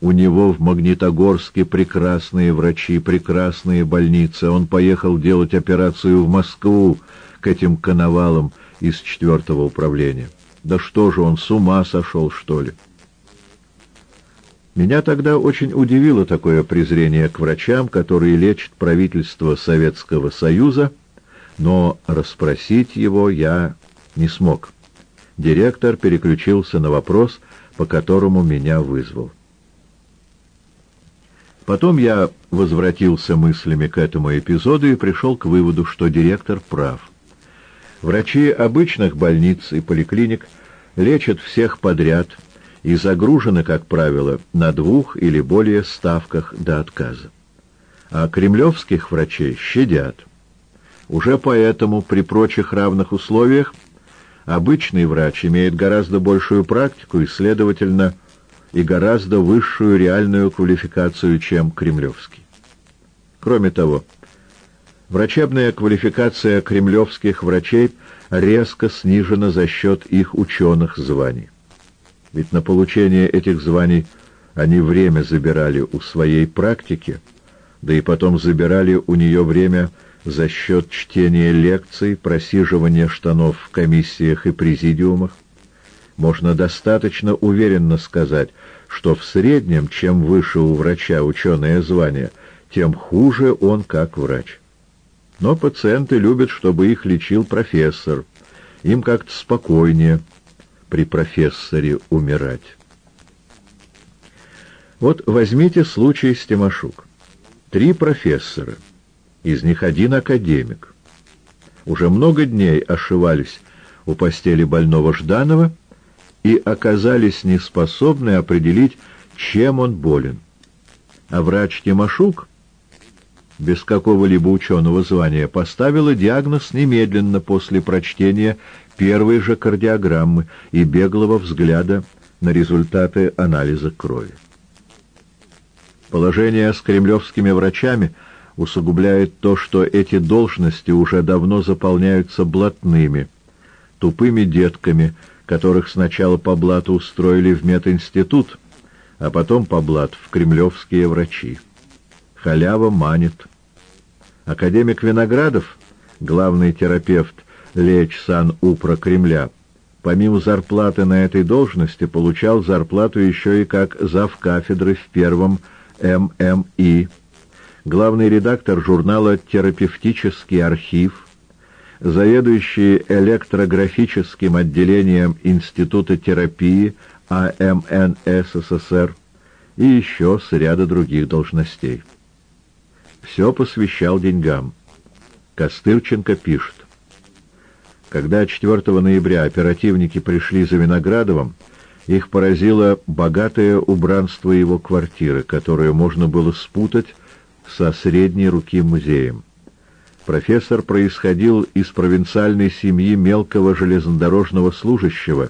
У него в Магнитогорске прекрасные врачи, прекрасные больницы. Он поехал делать операцию в Москву к этим коновалам из четвертого управления. Да что же он, с ума сошел, что ли? Меня тогда очень удивило такое презрение к врачам, которые лечат правительство Советского Союза, но расспросить его я не смог. Директор переключился на вопрос, по которому меня вызвал. Потом я возвратился мыслями к этому эпизоду и пришел к выводу, что директор прав. Врачи обычных больниц и поликлиник лечат всех подряд и загружены, как правило, на двух или более ставках до отказа. А кремлевских врачей щадят. Уже поэтому при прочих равных условиях обычный врач имеет гораздо большую практику и, следовательно, и гораздо высшую реальную квалификацию, чем кремлевский. Кроме того, врачебная квалификация кремлевских врачей резко снижена за счет их ученых званий. Ведь на получение этих званий они время забирали у своей практики, да и потом забирали у нее время за счет чтения лекций, просиживания штанов в комиссиях и президиумах можно достаточно уверенно сказать, что в среднем, чем выше у врача ученое звание, тем хуже он как врач. Но пациенты любят, чтобы их лечил профессор. Им как-то спокойнее при профессоре умирать. Вот возьмите случай с Тимошук. Три профессора, из них один академик. Уже много дней ошивались у постели больного Жданова, и оказались неспособны определить, чем он болен. А врач Тимошук, без какого-либо ученого звания, поставила диагноз немедленно после прочтения первой же кардиограммы и беглого взгляда на результаты анализа крови. Положение с кремлевскими врачами усугубляет то, что эти должности уже давно заполняются блатными, тупыми детками, которых сначала по блату устроили в мединститут, а потом по блат в кремлевские врачи. Халява манит. Академик Виноградов, главный терапевт Леч Сан-Упра Кремля, помимо зарплаты на этой должности, получал зарплату еще и как завкафедры в первом ММИ, главный редактор журнала «Терапевтический архив», заведующий электрографическим отделением Института терапии АМН СССР и еще с ряда других должностей. Все посвящал деньгам. Костырченко пишет. Когда 4 ноября оперативники пришли за Виноградовым, их поразило богатое убранство его квартиры, которое можно было спутать со средней руки музеем. Профессор происходил из провинциальной семьи мелкого железнодорожного служащего,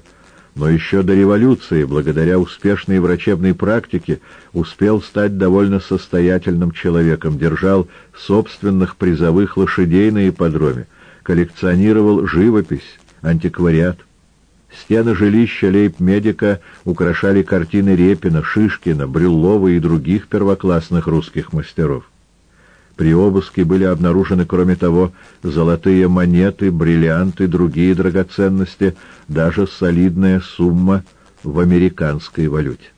но еще до революции, благодаря успешной врачебной практике, успел стать довольно состоятельным человеком, держал собственных призовых лошадей на ипподроме, коллекционировал живопись, антиквариат. Стены жилища лейб-медика украшали картины Репина, Шишкина, Брюллова и других первоклассных русских мастеров. При обыске были обнаружены, кроме того, золотые монеты, бриллианты, другие драгоценности, даже солидная сумма в американской валюте.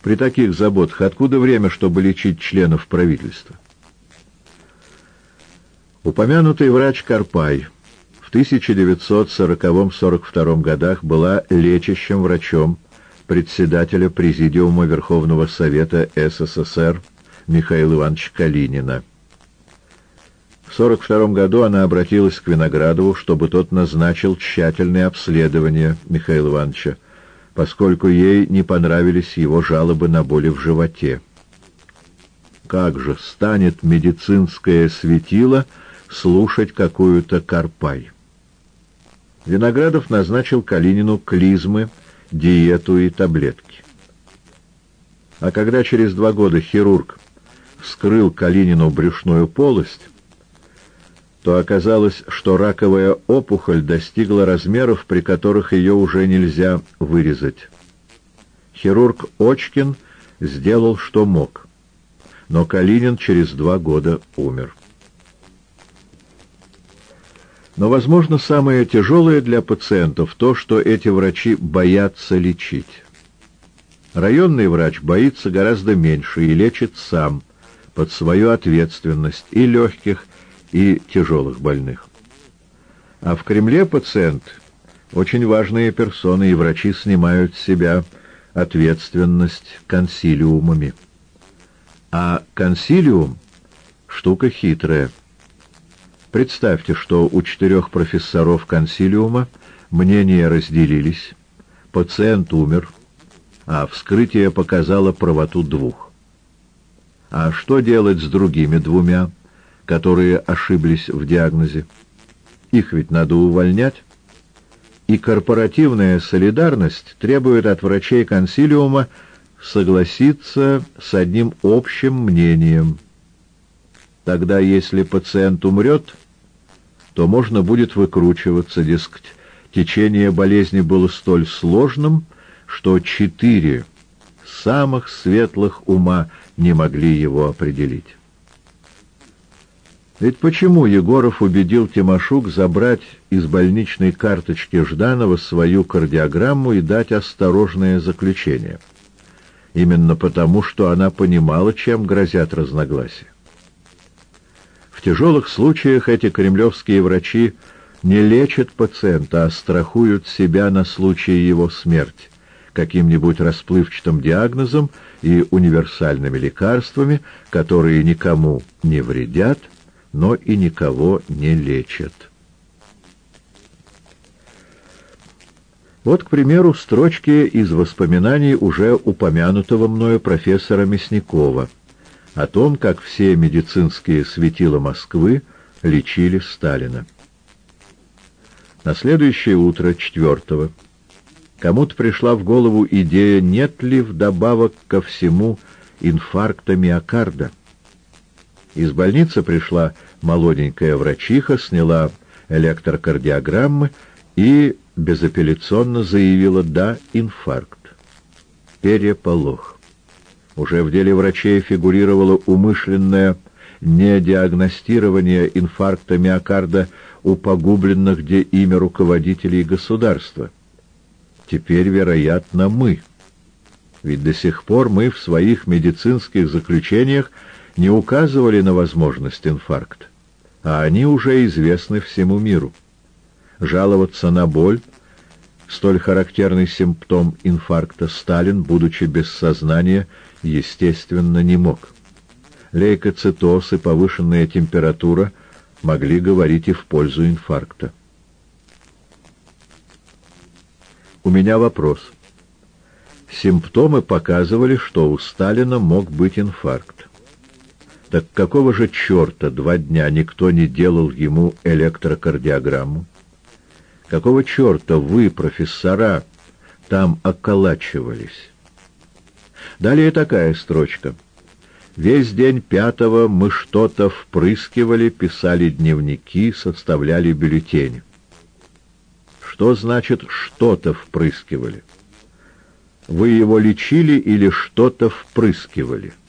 При таких заботах откуда время, чтобы лечить членов правительства? Упомянутый врач Карпай в 1940-42 годах была лечащим врачом председателя Президиума Верховного Совета СССР Михаила Ивановича Калинина. В 1942 году она обратилась к Виноградову, чтобы тот назначил тщательное обследование Михаила Ивановича, поскольку ей не понравились его жалобы на боли в животе. Как же станет медицинское светило слушать какую-то карпай? Виноградов назначил Калинину клизмы, диету и таблетки. А когда через два года хирург вскрыл Калинину брюшную полость, то оказалось, что раковая опухоль достигла размеров, при которых ее уже нельзя вырезать. Хирург Очкин сделал, что мог, но Калинин через два года умер. Но, возможно, самое тяжелое для пациентов то, что эти врачи боятся лечить. Районный врач боится гораздо меньше и лечит сам, под свою ответственность и легких, и тяжелых больных. А в Кремле пациент — очень важные персоны, и врачи снимают с себя ответственность консилиумами. А консилиум — штука хитрая. Представьте, что у четырех профессоров консилиума мнения разделились, пациент умер, а вскрытие показало правоту двух. А что делать с другими двумя? которые ошиблись в диагнозе. Их ведь надо увольнять. И корпоративная солидарность требует от врачей консилиума согласиться с одним общим мнением. Тогда, если пациент умрет, то можно будет выкручиваться, дескать, течение болезни было столь сложным, что четыре самых светлых ума не могли его определить. Ведь почему Егоров убедил Тимошук забрать из больничной карточки Жданова свою кардиограмму и дать осторожное заключение? Именно потому, что она понимала, чем грозят разногласия. В тяжелых случаях эти кремлевские врачи не лечат пациента, а страхуют себя на случай его смерти каким-нибудь расплывчатым диагнозом и универсальными лекарствами, которые никому не вредят, но и никого не лечат. Вот, к примеру, строчки из воспоминаний уже упомянутого мною профессора Мясникова о том, как все медицинские светила Москвы лечили Сталина. На следующее утро, четвертого, кому-то пришла в голову идея, нет ли вдобавок ко всему инфаркта миокарда. Из больницы пришла молоденькая врачиха, сняла электрокардиограммы и безапелляционно заявила «да, инфаркт». Переполох. Уже в деле врачей фигурировало умышленное недиагностирование инфаркта миокарда у погубленных, где имя руководителей государства. Теперь, вероятно, мы. Ведь до сих пор мы в своих медицинских заключениях не указывали на возможность инфаркта, а они уже известны всему миру. Жаловаться на боль, столь характерный симптом инфаркта, Сталин, будучи без сознания, естественно, не мог. Лейкоцитоз и повышенная температура могли говорить и в пользу инфаркта. У меня вопрос. Симптомы показывали, что у Сталина мог быть инфаркт. Так какого же черта два дня никто не делал ему электрокардиограмму? Какого черта вы, профессора, там околачивались? Далее такая строчка. Весь день пятого мы что-то впрыскивали, писали дневники, составляли бюллетени. Что значит «что-то впрыскивали»? Вы его лечили или что-то впрыскивали? —